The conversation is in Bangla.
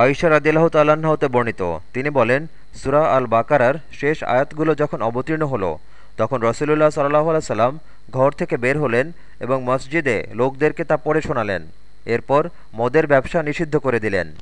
আয়সা রাদিল্লাহ তাল্লাহ্ন হতে বর্ণিত। তিনি বলেন, সুরা আল বাকারার শেষ আয়াতগুলো যখন অবতীর্ণ হলো, তখন রসুলুল্লাহ সাল্লাহ সাল্লাম ঘর থেকে বের হলেন এবং মসজিদে লোকদেরকে তা পড়ে শোনালেন। এরপর মদের ব্যবসা নিষিদ্ধ করে দিলেন।